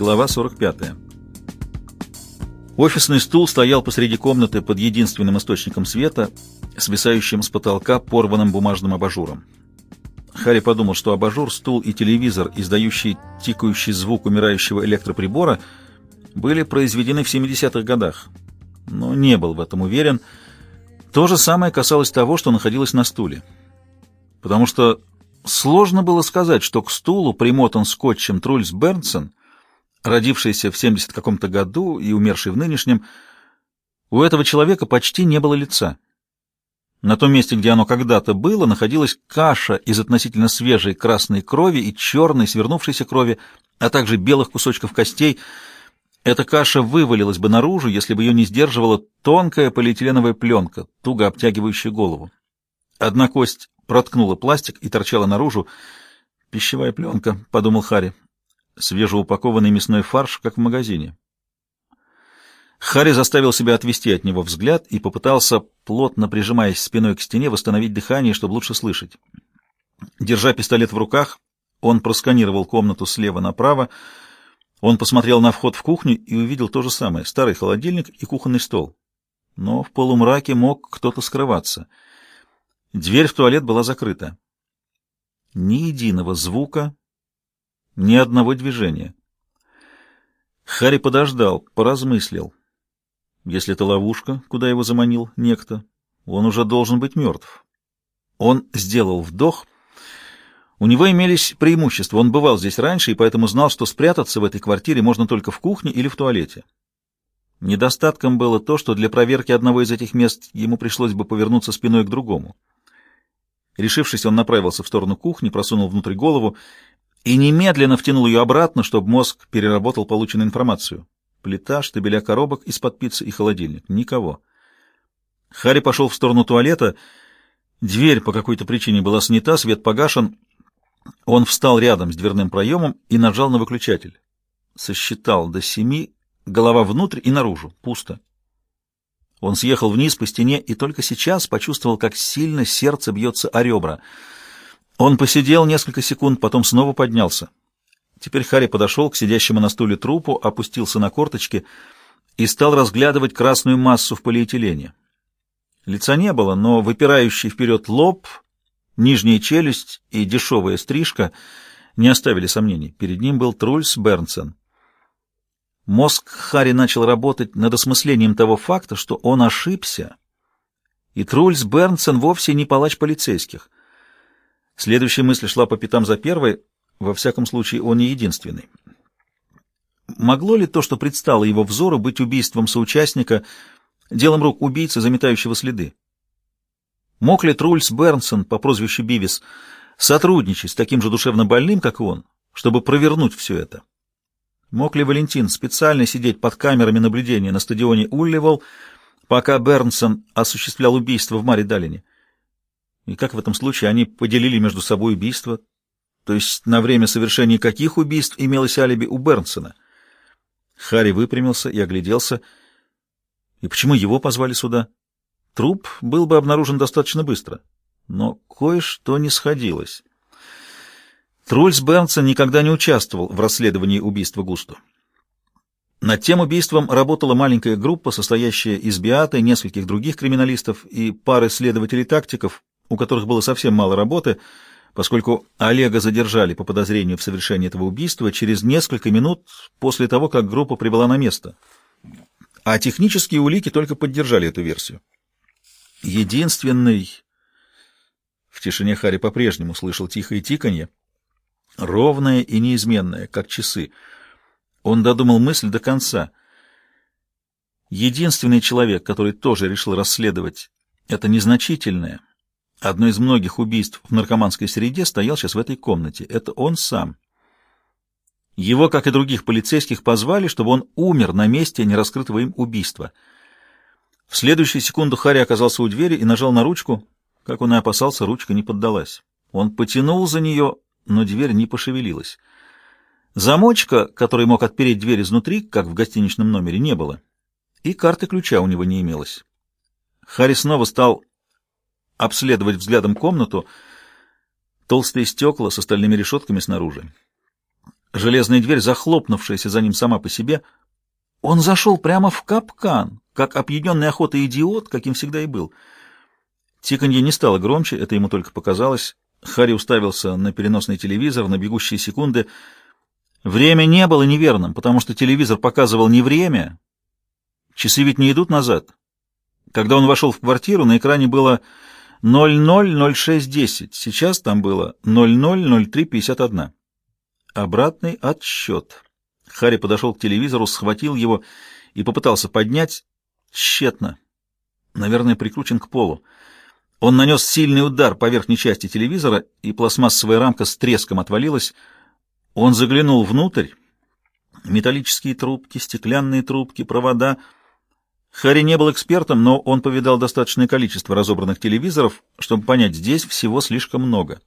Глава 45. Офисный стул стоял посреди комнаты под единственным источником света, свисающим с потолка порванным бумажным абажуром. Харри подумал, что абажур, стул и телевизор, издающий тикающий звук умирающего электроприбора, были произведены в 70-х годах, но не был в этом уверен. То же самое касалось того, что находилось на стуле. Потому что сложно было сказать, что к стулу примотан скотчем Трульс Бернсон, родившийся в 70 каком-то году и умерший в нынешнем, у этого человека почти не было лица. На том месте, где оно когда-то было, находилась каша из относительно свежей красной крови и черной свернувшейся крови, а также белых кусочков костей. Эта каша вывалилась бы наружу, если бы ее не сдерживала тонкая полиэтиленовая пленка, туго обтягивающая голову. Одна кость проткнула пластик и торчала наружу. «Пищевая пленка», — подумал Харри. «Свежеупакованный мясной фарш, как в магазине». Харри заставил себя отвести от него взгляд и попытался, плотно прижимаясь спиной к стене, восстановить дыхание, чтобы лучше слышать. Держа пистолет в руках, он просканировал комнату слева направо. Он посмотрел на вход в кухню и увидел то же самое — старый холодильник и кухонный стол. Но в полумраке мог кто-то скрываться. Дверь в туалет была закрыта. Ни единого звука, ни одного движения. Харри подождал, поразмыслил. Если это ловушка, куда его заманил некто, он уже должен быть мертв. Он сделал вдох. У него имелись преимущества. Он бывал здесь раньше и поэтому знал, что спрятаться в этой квартире можно только в кухне или в туалете. Недостатком было то, что для проверки одного из этих мест ему пришлось бы повернуться спиной к другому. Решившись, он направился в сторону кухни, просунул внутрь голову и немедленно втянул ее обратно, чтобы мозг переработал полученную информацию. Плита, штабеля коробок из-под пиццы и холодильник. Никого. Харри пошел в сторону туалета. Дверь по какой-то причине была снята, свет погашен. Он встал рядом с дверным проемом и нажал на выключатель. Сосчитал до семи, голова внутрь и наружу. Пусто. Он съехал вниз по стене и только сейчас почувствовал, как сильно сердце бьется о ребра. Он посидел несколько секунд, потом снова поднялся. Теперь Харри подошел к сидящему на стуле трупу, опустился на корточки и стал разглядывать красную массу в полиэтилене. Лица не было, но выпирающий вперед лоб, нижняя челюсть и дешевая стрижка не оставили сомнений. Перед ним был Трульс Бернсен. Мозг Харри начал работать над осмыслением того факта, что он ошибся, и Трульс Бернсен вовсе не палач полицейских. Следующая мысль шла по пятам за первой — во всяком случае, он не единственный. Могло ли то, что предстало его взору, быть убийством соучастника, делом рук убийцы, заметающего следы? Мог ли Трульс Бернсон по прозвищу Бивис сотрудничать с таким же душевно больным, как он, чтобы провернуть все это? Мог ли Валентин специально сидеть под камерами наблюдения на стадионе Улливол, пока Бернсон осуществлял убийство в Маре Далине? И как в этом случае они поделили между собой убийство, то есть на время совершения каких убийств имелось алиби у Бернсона? Харри выпрямился и огляделся. И почему его позвали сюда? Труп был бы обнаружен достаточно быстро. Но кое-что не сходилось. Трульс Бернсон никогда не участвовал в расследовании убийства Густу. Над тем убийством работала маленькая группа, состоящая из Биата и нескольких других криминалистов и пары следователей-тактиков, у которых было совсем мало работы — поскольку Олега задержали по подозрению в совершении этого убийства через несколько минут после того, как группа прибыла на место. А технические улики только поддержали эту версию. Единственный... В тишине Харри по-прежнему слышал тихое тиканье, ровное и неизменное, как часы. Он додумал мысль до конца. Единственный человек, который тоже решил расследовать это незначительное, Одно из многих убийств в наркоманской среде стоял сейчас в этой комнате. Это он сам. Его, как и других полицейских, позвали, чтобы он умер на месте нераскрытого им убийства. В следующую секунду Харри оказался у двери и нажал на ручку. Как он и опасался, ручка не поддалась. Он потянул за нее, но дверь не пошевелилась. Замочка, который мог отпереть дверь изнутри, как в гостиничном номере, не было. И карты ключа у него не имелось. Харри снова стал обследовать взглядом комнату, толстые стекла с остальными решетками снаружи. Железная дверь, захлопнувшаяся за ним сама по себе. Он зашел прямо в капкан, как опьяненный охотой идиот, каким всегда и был. Тиканье не стало громче, это ему только показалось. Харри уставился на переносный телевизор, на бегущие секунды. Время не было неверным, потому что телевизор показывал не время. Часы ведь не идут назад. Когда он вошел в квартиру, на экране было 000610. Сейчас там было 000351. Обратный отсчет. Харри подошел к телевизору, схватил его и попытался поднять. Тщетно. Наверное, прикручен к полу. Он нанес сильный удар по верхней части телевизора, и пластмассовая рамка с треском отвалилась. Он заглянул внутрь. Металлические трубки, стеклянные трубки, провода. Харри не был экспертом, но он повидал достаточное количество разобранных телевизоров, чтобы понять, здесь всего слишком много.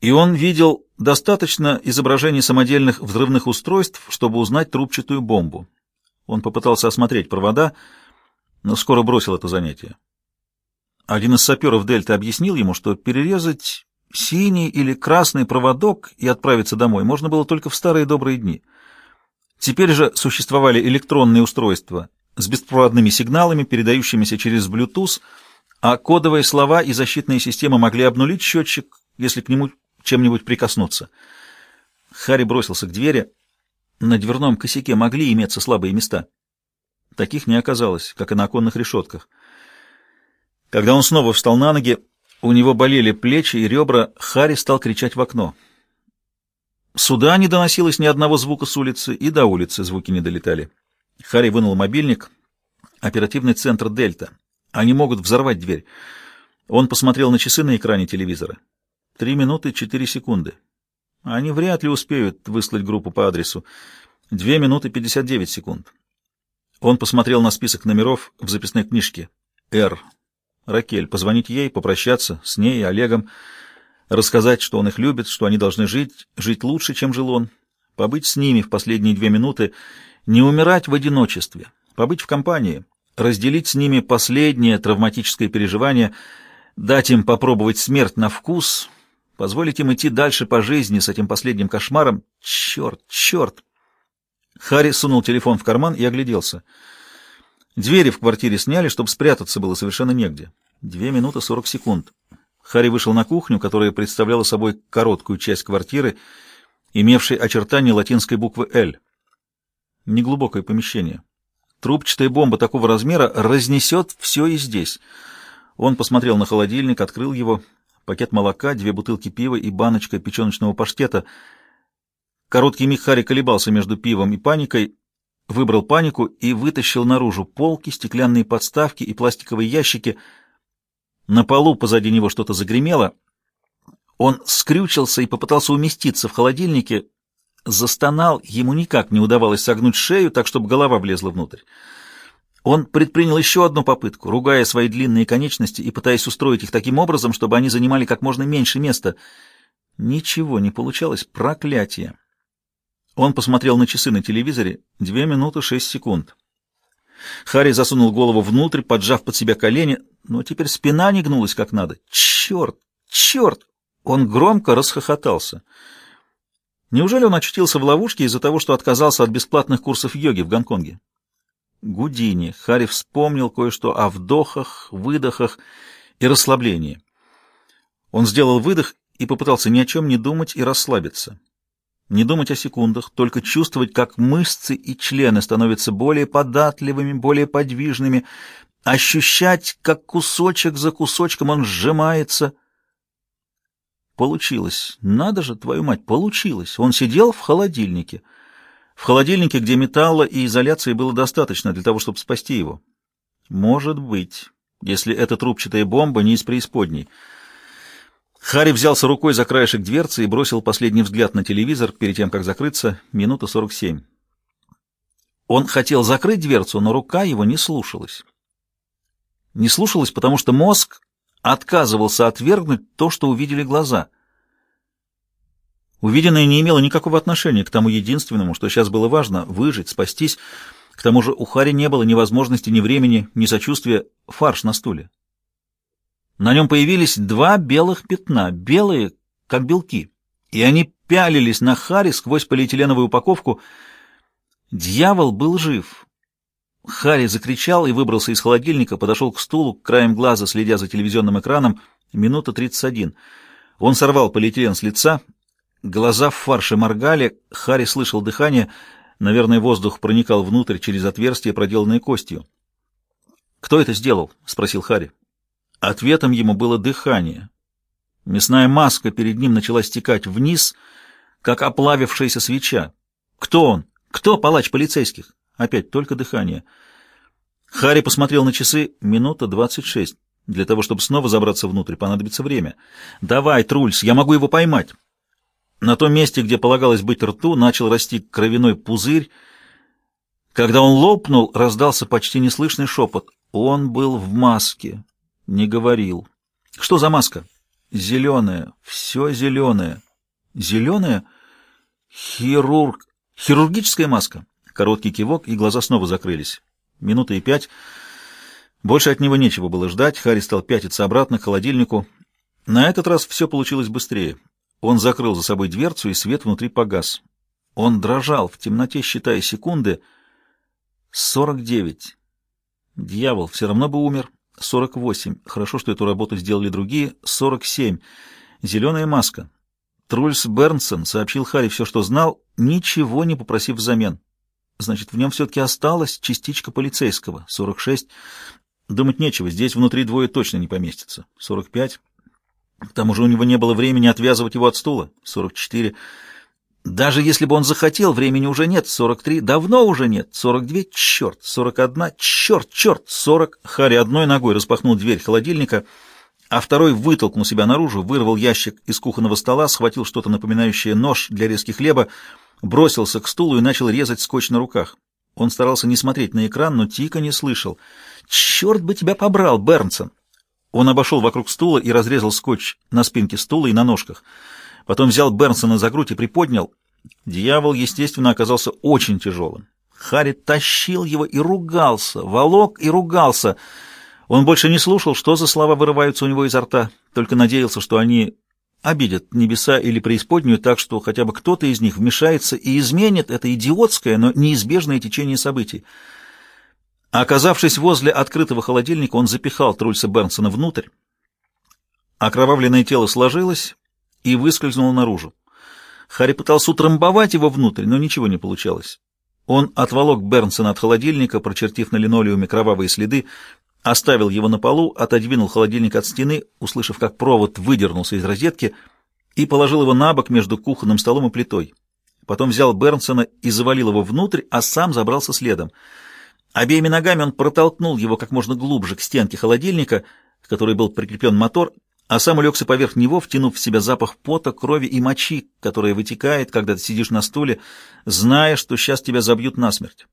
И он видел достаточно изображений самодельных взрывных устройств, чтобы узнать трубчатую бомбу. Он попытался осмотреть провода, но скоро бросил это занятие. Один из саперов Дельты объяснил ему, что перерезать синий или красный проводок и отправиться домой можно было только в старые добрые дни. Теперь же существовали электронные устройства с беспроводными сигналами, передающимися через Bluetooth, а кодовые слова и защитные системы могли обнулить счетчик, если к нему чем-нибудь прикоснуться. Харри бросился к двери. На дверном косяке могли иметься слабые места. Таких не оказалось, как и на оконных решетках. Когда он снова встал на ноги, у него болели плечи и ребра, Харри стал кричать в окно. Сюда не доносилось ни одного звука с улицы, и до улицы звуки не долетали. Харри вынул мобильник. Оперативный центр «Дельта». Они могут взорвать дверь. Он посмотрел на часы на экране телевизора. Три минуты четыре секунды. Они вряд ли успеют выслать группу по адресу. Две минуты пятьдесят девять секунд. Он посмотрел на список номеров в записной книжке. «Р. Ракель, позвонить ей, попрощаться с ней и Олегом, рассказать, что он их любит, что они должны жить, жить лучше, чем жил он, побыть с ними в последние две минуты, не умирать в одиночестве, побыть в компании, разделить с ними последнее травматическое переживание, дать им попробовать смерть на вкус, позволить им идти дальше по жизни с этим последним кошмаром. Черт, черт! Харри сунул телефон в карман и огляделся — Двери в квартире сняли, чтобы спрятаться было совершенно негде. Две минуты сорок секунд. Харри вышел на кухню, которая представляла собой короткую часть квартиры, имевшей очертания латинской буквы «Л». Неглубокое помещение. Трубчатая бомба такого размера разнесет все и здесь. Он посмотрел на холодильник, открыл его. Пакет молока, две бутылки пива и баночка печеночного паштета. Короткий миг Харри колебался между пивом и паникой, выбрал панику и вытащил наружу полки, стеклянные подставки и пластиковые ящики. На полу позади него что-то загремело. Он скрючился и попытался уместиться в холодильнике. Застонал, ему никак не удавалось согнуть шею, так чтобы голова влезла внутрь. Он предпринял еще одну попытку, ругая свои длинные конечности и пытаясь устроить их таким образом, чтобы они занимали как можно меньше места. Ничего не получалось, проклятие. Он посмотрел на часы на телевизоре. Две минуты шесть секунд. Харри засунул голову внутрь, поджав под себя колени, но теперь спина не гнулась как надо. Черт! Черт! Он громко расхохотался. Неужели он очутился в ловушке из-за того, что отказался от бесплатных курсов йоги в Гонконге? Гудини. Харри вспомнил кое-что о вдохах, выдохах и расслаблении. Он сделал выдох и попытался ни о чем не думать и расслабиться. Не думать о секундах, только чувствовать, как мышцы и члены становятся более податливыми, более подвижными, ощущать, как кусочек за кусочком он сжимается. Получилось. Надо же, твою мать, получилось. Он сидел в холодильнике. В холодильнике, где металла и изоляции было достаточно для того, чтобы спасти его. Может быть, если эта трубчатая бомба не из преисподней — Харри взялся рукой за краешек дверцы и бросил последний взгляд на телевизор перед тем, как закрыться, минута сорок семь. Он хотел закрыть дверцу, но рука его не слушалась. Не слушалась, потому что мозг отказывался отвергнуть то, что увидели глаза. Увиденное не имело никакого отношения к тому единственному, что сейчас было важно — выжить, спастись. К тому же у Хари не было ни возможности, ни времени, ни сочувствия. Фарш на стуле. На нем появились два белых пятна, белые, как белки, и они пялились на Харри сквозь полиэтиленовую упаковку. Дьявол был жив. Харри закричал и выбрался из холодильника, подошел к стулу, краем глаза следя за телевизионным экраном. Минута тридцать один. Он сорвал полиэтилен с лица, глаза в фарше моргали, Харри слышал дыхание, наверное, воздух проникал внутрь через отверстие, проделанное костью. «Кто это сделал?» — спросил Харри. Ответом ему было дыхание. Мясная маска перед ним начала стекать вниз, как оплавившаяся свеча. Кто он? Кто палач полицейских? Опять только дыхание. Харри посмотрел на часы. Минута двадцать шесть. Для того, чтобы снова забраться внутрь, понадобится время. «Давай, Трульс, я могу его поймать!» На том месте, где полагалось быть рту, начал расти кровяной пузырь. Когда он лопнул, раздался почти неслышный шепот. Он был в маске. Не говорил. «Что за маска?» «Зеленая. Все зеленое». «Зеленая?» «Хирург. Хирургическая маска». Короткий кивок, и глаза снова закрылись. Минута и пять. Больше от него нечего было ждать. Харри стал пятиться обратно к холодильнику. На этот раз все получилось быстрее. Он закрыл за собой дверцу, и свет внутри погас. Он дрожал в темноте, считая секунды. Сорок девять. Дьявол, все равно бы умер. Сорок восемь. Хорошо, что эту работу сделали другие. Сорок семь. Зеленая маска. Трульс Бернсон сообщил Харри все, что знал, ничего не попросив взамен. Значит, в нем все-таки осталась частичка полицейского. Сорок шесть. Думать нечего, здесь внутри двое точно не поместится. 45. К тому же у него не было времени отвязывать его от стула. 44. Даже если бы он захотел, времени уже нет. 43. Давно уже нет. 42. Черт. 41. Черт, черт. 40. Харри одной ногой распахнул дверь холодильника, а второй вытолкнул себя наружу, вырвал ящик из кухонного стола, схватил что-то напоминающее нож для резки хлеба, бросился к стулу и начал резать скотч на руках. Он старался не смотреть на экран, но Тика не слышал. «Черт бы тебя побрал, Бернсон!» Он обошел вокруг стула и разрезал скотч на спинке стула и на ножках. Потом взял Бернсона за грудь и приподнял. Дьявол, естественно, оказался очень тяжелым. Харри тащил его и ругался, волок и ругался. Он больше не слушал, что за слова вырываются у него изо рта, только надеялся, что они обидят небеса или преисподнюю так, что хотя бы кто-то из них вмешается и изменит это идиотское, но неизбежное течение событий. Оказавшись возле открытого холодильника, он запихал Трульса Бернсона внутрь. Окровавленное тело сложилось и выскользнуло наружу. Харри пытался утрамбовать его внутрь, но ничего не получалось. Он отволок Бернсона от холодильника, прочертив на линолеуме кровавые следы, оставил его на полу, отодвинул холодильник от стены, услышав, как провод выдернулся из розетки, и положил его на бок между кухонным столом и плитой. Потом взял Бернсона и завалил его внутрь, а сам забрался следом. Обеими ногами он протолкнул его как можно глубже к стенке холодильника, к которой был прикреплен мотор, а сам улегся поверх него, втянув в себя запах пота, крови и мочи, которая вытекает, когда ты сидишь на стуле, зная, что сейчас тебя забьют насмерть.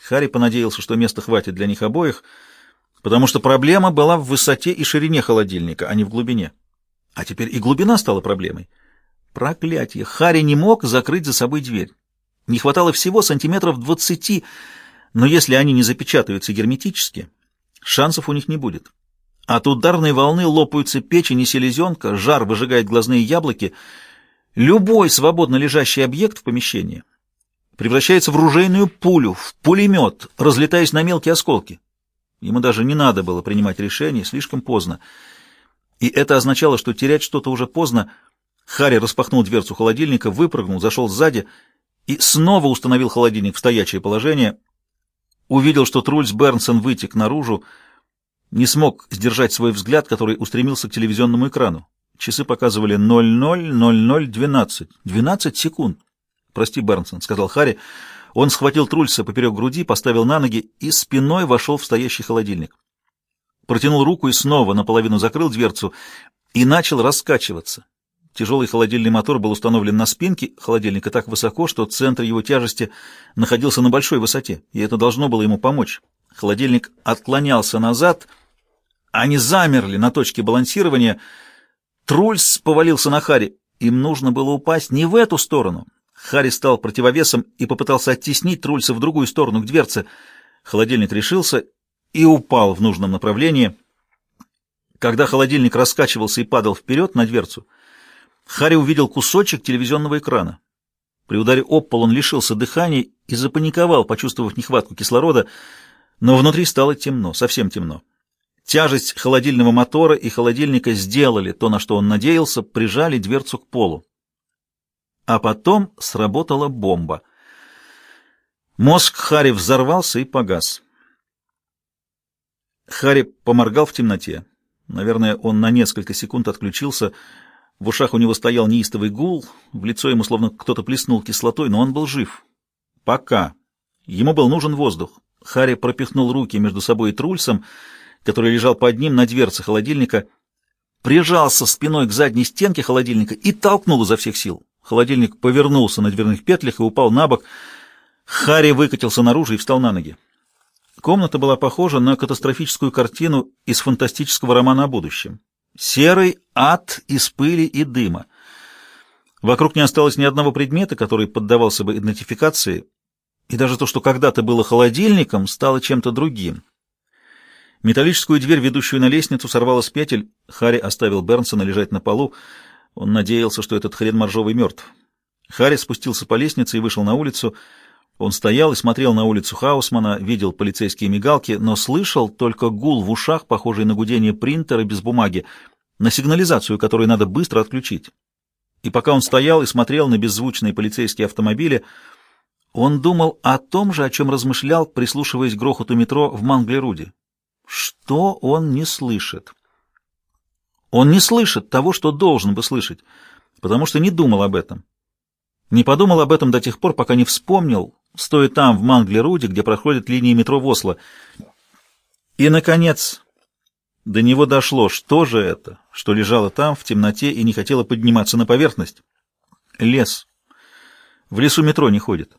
Харри понадеялся, что места хватит для них обоих — потому что проблема была в высоте и ширине холодильника, а не в глубине. А теперь и глубина стала проблемой. Проклятие! Харри не мог закрыть за собой дверь. Не хватало всего сантиметров двадцати, но если они не запечатаются герметически, шансов у них не будет. От ударной волны лопаются печень и селезенка, жар выжигает глазные яблоки. Любой свободно лежащий объект в помещении превращается в ружейную пулю, в пулемет, разлетаясь на мелкие осколки. Ему даже не надо было принимать решение, слишком поздно. И это означало, что терять что-то уже поздно. Харри распахнул дверцу холодильника, выпрыгнул, зашел сзади и снова установил холодильник в стоячее положение. Увидел, что Трульс Бернсон вытек наружу, не смог сдержать свой взгляд, который устремился к телевизионному экрану. Часы показывали 00.00.12. 12 секунд. «Прости, Бернсон», — сказал Харри, — он схватил Трульса поперек груди, поставил на ноги и спиной вошел в стоящий холодильник. Протянул руку и снова наполовину закрыл дверцу и начал раскачиваться. Тяжелый холодильный мотор был установлен на спинке холодильника так высоко, что центр его тяжести находился на большой высоте, и это должно было ему помочь. Холодильник отклонялся назад, они замерли на точке балансирования. Трульс повалился на Хари. Им нужно было упасть не в эту сторону, Харри стал противовесом и попытался оттеснить Трульса в другую сторону, к дверце. Холодильник решился и упал в нужном направлении. Когда холодильник раскачивался и падал вперед на дверцу, Харри увидел кусочек телевизионного экрана. При ударе об пол он лишился дыхания и запаниковал, почувствовав нехватку кислорода, но внутри стало темно, совсем темно. Тяжесть холодильного мотора и холодильника сделали то, на что он надеялся, прижали дверцу к полу. А потом сработала бомба. Мозг Хари взорвался и погас. Хари поморгал в темноте. Наверное, он на несколько секунд отключился. В ушах у него стоял неистовый гул, в лицо ему словно кто-то плеснул кислотой, но он был жив. Пока. Ему был нужен воздух. Хари пропихнул руки между собой и Трульсом, который лежал под ним на дверце холодильника, прижался спиной к задней стенке холодильника и толкнул изо всех сил. Холодильник повернулся на дверных петлях и упал на бок. Хари выкатился наружу и встал на ноги. Комната была похожа на катастрофическую картину из фантастического романа о будущем. Серый ад из пыли и дыма. Вокруг не осталось ни одного предмета, который поддавался бы идентификации, и даже то, что когда-то было холодильником, стало чем-то другим. Металлическую дверь, ведущую на лестницу, сорвала с петель. Харри оставил Бернсона лежать на полу. Он надеялся, что этот хрен моржовый мертв. Харри спустился по лестнице и вышел на улицу. Он стоял и смотрел на улицу Хаусмана, видел полицейские мигалки, но слышал только гул в ушах, похожий на гудение принтера без бумаги, на сигнализацию, которую надо быстро отключить. И пока он стоял и смотрел на беззвучные полицейские автомобили, он думал о том же, о чем размышлял, прислушиваясь к грохоту метро в Манглеруде. Что он не слышит? Он не слышит того, что должен бы слышать, потому что не думал об этом. Не подумал об этом до тех пор, пока не вспомнил, стоя там, в Манглеруде, где проходят линии метро Восла. И, наконец, до него дошло, что же это, что лежало там, в темноте, и не хотело подниматься на поверхность. Лес. В лесу метро не ходит.